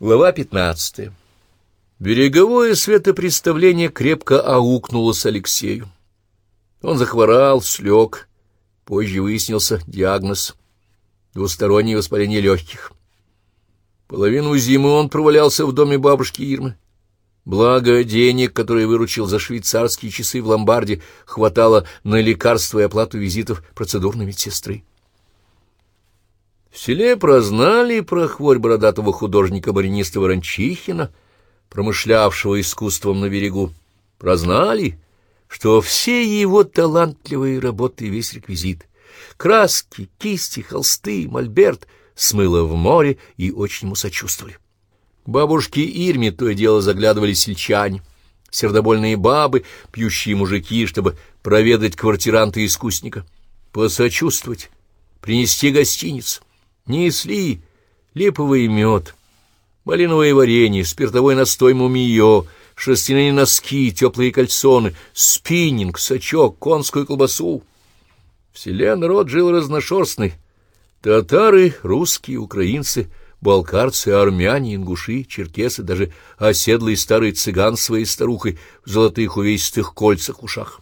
Глава пятнадцатая. Береговое светопредставление крепко аукнулось Алексею. Он захворал, слег. Позже выяснился диагноз — двустороннее воспаление легких. Половину зимы он провалялся в доме бабушки Ирмы. Благо, денег, которые выручил за швейцарские часы в ломбарде, хватало на лекарства и оплату визитов процедурной медсестры. В селе прознали про хворь бородатого художника-мариниста Ворончихина, промышлявшего искусством на берегу. Прознали, что все его талантливые работы и весь реквизит — краски, кисти, холсты, мольберт — смыло в море и очень ему сочувствовали. К бабушке Ирме то и дело заглядывали сельчане, сердобольные бабы, пьющие мужики, чтобы проведать квартиранта-искусника, посочувствовать, принести гостиницу несли липовый мед, малиновое варенье, спиртовой настой мумиё, шерстяные носки, теплые кальсоны, спиннинг, сачок, конскую колбасу. В селе народ жил разношерстный. Татары, русские, украинцы, балкарцы, армяне, ингуши, черкесы, даже оседлый старый цыган своей старухой в золотых увесистых кольцах ушах.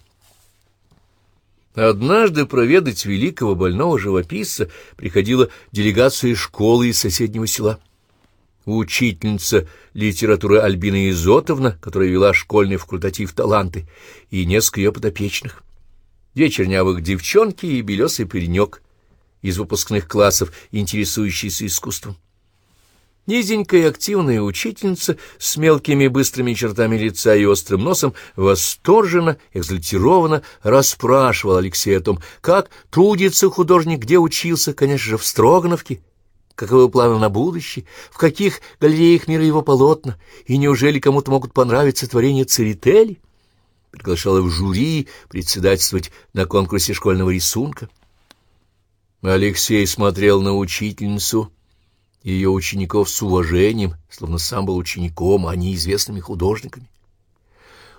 Однажды проведать великого больного живописца приходила делегация школы из соседнего села. Учительница литературы Альбина Изотовна, которая вела школьный факультатив «Таланты», и несколько ее подопечных. Две чернявых девчонки и белесый паренек из выпускных классов, интересующиеся искусством. Низенькая активная учительница с мелкими быстрыми чертами лица и острым носом восторженно, экзальтированно расспрашивала Алексея о том, как трудится художник, где учился, конечно же, в Строгановке, каковы планы на будущее, в каких галереях мира его полотна, и неужели кому-то могут понравиться творения Церетели? Приглашала в жюри председательствовать на конкурсе школьного рисунка. Алексей смотрел на учительницу ее учеников с уважением, словно сам был учеником, а не известными художниками.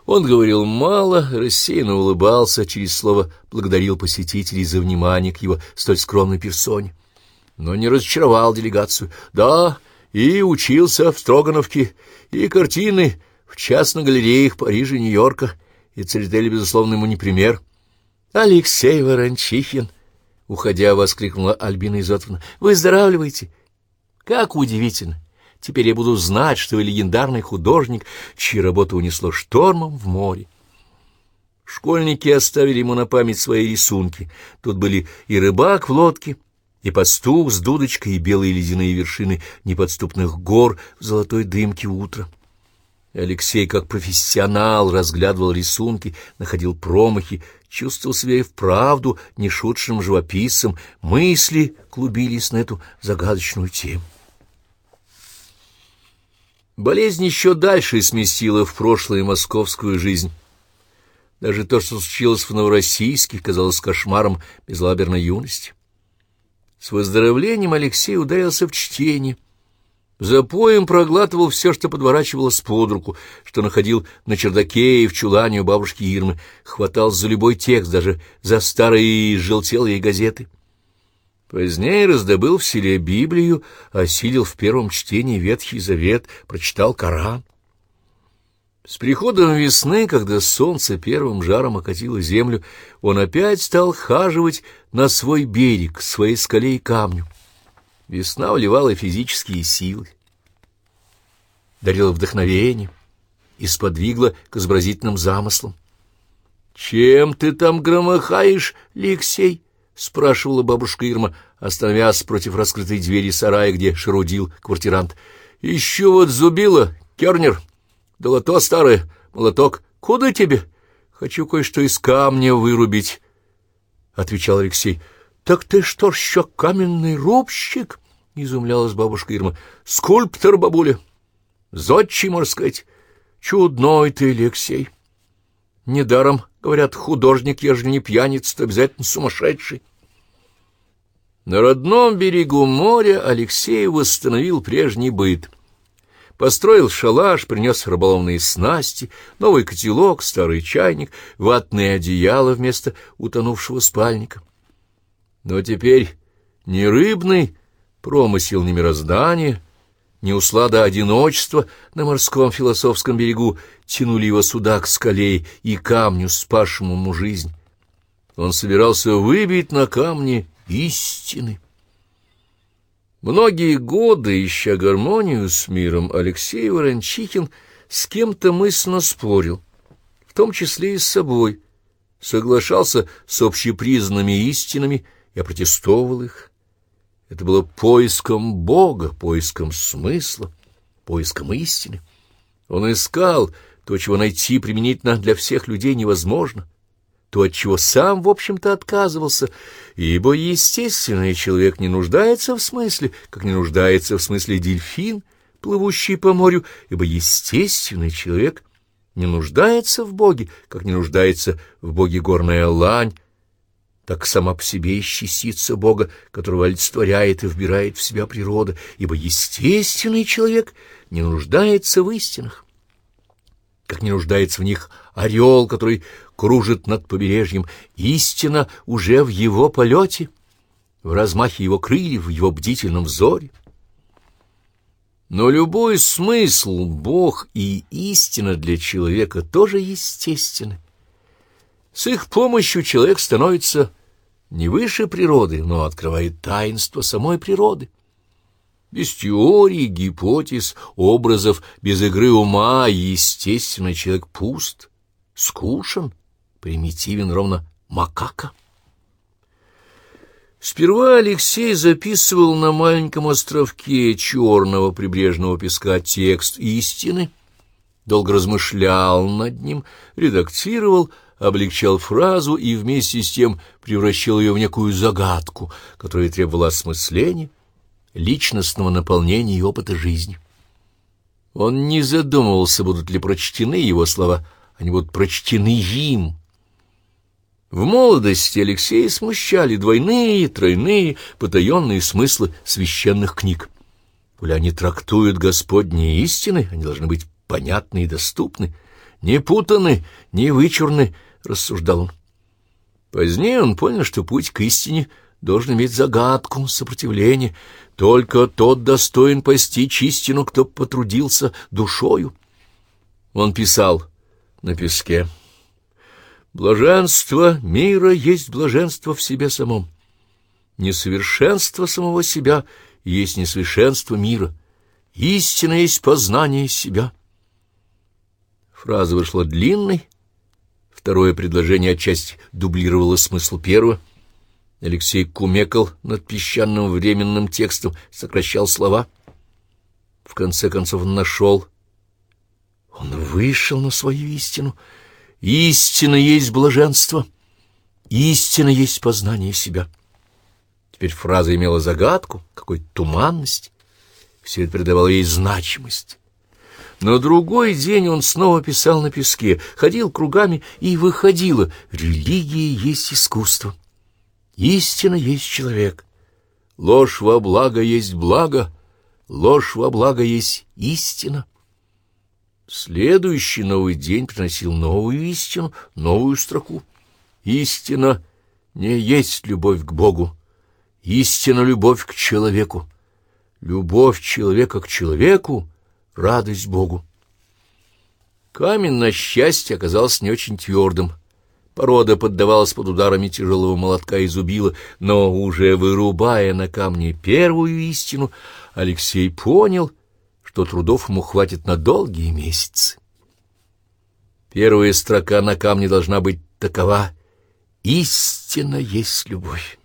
Он говорил мало, рассеянно улыбался, через слово благодарил посетителей за внимание к его столь скромной персоне, но не разочаровал делегацию. Да, и учился в Строгановке, и картины в частных галереях Парижа и Нью-Йорка, и Церетели, безусловно, ему не пример. «Алексей Ворончихин!» — уходя, воскликнула Альбина Изотовна. «Выздоравливайте!» Как удивительно! Теперь я буду знать, что вы легендарный художник, чьи работы унесло штормом в море. Школьники оставили ему на память свои рисунки. Тут были и рыбак в лодке, и пастух с дудочкой, и белые ледяные вершины неподступных гор в золотой дымке утра. Алексей, как профессионал, разглядывал рисунки, находил промахи, чувствовал себя и вправду нешутшим живописцем, мысли клубились на эту загадочную тему. Болезнь еще дальше сместила в прошлое московскую жизнь. Даже то, что случилось в Новороссийске, казалось кошмаром безлаберной юности. С выздоровлением Алексей ударился в чтение. За поем проглатывал все, что подворачивалось под руку, что находил на чердаке и в чулане у бабушки Ирмы, хватал за любой текст, даже за старые желтелые газеты. Позднее раздобыл в селе Библию, осилил в первом чтении Ветхий Завет, прочитал Коран. С приходом весны, когда солнце первым жаром окатило землю, он опять стал хаживать на свой берег, своей скале и камню. Весна вливала физические силы, дарила вдохновение и сподвигла к изобразительным замыслам. «Чем ты там громыхаешь, Алексей?» — спрашивала бабушка Ирма, остановясь против раскрытой двери сарая, где шарудил квартирант. — Еще вот зубила, Кернер. Долото старое, молоток. Куда тебе? Хочу кое-что из камня вырубить, — отвечал Алексей. — Так ты что еще каменный рубщик? — изумлялась бабушка Ирма. — Скульптор, бабуля. Зодчий, можно сказать. Чудной ты, Алексей. Недаром Говорят, художник, ежели не пьяница, то обязательно сумасшедший. На родном берегу моря Алексей восстановил прежний быт. Построил шалаш, принес рыболовные снасти, новый котелок, старый чайник, ватное одеяло вместо утонувшего спальника. Но теперь ни рыбный промысел, ни мироздание ни услада одиночества на морском философском берегу тянули его сюда к скале и камню, спасшему ему жизнь. Он собирался выбить на камне истины. Многие годы, ища гармонию с миром, Алексей Ворончихин с кем-то мысленно спорил, в том числе и с собой, соглашался с общепризнанными истинами и опротестовывал их. Это было поиском Бога, поиском смысла, поиском истины. Он искал то, чего найти применительно для всех людей невозможно, то, от чего сам, в общем-то, отказывался, ибо естественный человек не нуждается в смысле, как не нуждается в смысле дельфин, плывущий по морю, ибо естественный человек не нуждается в Боге, как не нуждается в Боге горная лань, так сама по себе есть частица Бога, которого олицетворяет и вбирает в себя природа, ибо естественный человек не нуждается в истинах, как не нуждается в них орел, который кружит над побережьем, истина уже в его полете, в размахе его крыльев, в его бдительном взоре. Но любой смысл, Бог и истина для человека тоже естественны. С их помощью человек становится не выше природы, но открывает таинство самой природы. Без теорий, гипотез, образов, без игры ума, естественно, человек пуст, скушен, примитивен, ровно макака. Сперва Алексей записывал на маленьком островке черного прибрежного песка текст истины, долго размышлял над ним, редактировал, облегчал фразу и вместе с тем превращал ее в некую загадку, которая требовала осмысления, личностного наполнения и опыта жизни. Он не задумывался, будут ли прочтены его слова, они будут прочтены им. В молодости Алексея смущали двойные, тройные, потаенные смыслы священных книг. Коли они трактуют Господние истины, они должны быть понятны и доступны, не путаны, не вычурны, — рассуждал он. Позднее он понял, что путь к истине должен иметь загадку, сопротивление. Только тот достоин постичь истину, кто потрудился душою. Он писал на песке. Блаженство мира есть блаженство в себе самом. Несовершенство самого себя есть несовершенство мира. Истина есть познание себя. Фраза вышла длинной, Второе предложение отчасти дублировало смысл первого. Алексей кумекал над песчаным временным текстом, сокращал слова. В конце концов он нашел. Он вышел на свою истину. Истина есть блаженство. Истина есть познание себя. Теперь фраза имела загадку, какой-то туманность. Все это придавало ей значимость. На другой день он снова писал на песке, ходил кругами и выходило. Религия есть искусство. Истина есть человек. Ложь во благо есть благо. Ложь во благо есть истина. Следующий новый день приносил новую истину, новую строку. Истина не есть любовь к Богу. Истина — любовь к человеку. Любовь человека к человеку радость Богу. Камень, на счастье, оказался не очень твердым. Порода поддавалась под ударами тяжелого молотка и зубила, но, уже вырубая на камне первую истину, Алексей понял, что трудов ему хватит на долгие месяцы. Первая строка на камне должна быть такова «Истина есть любовь».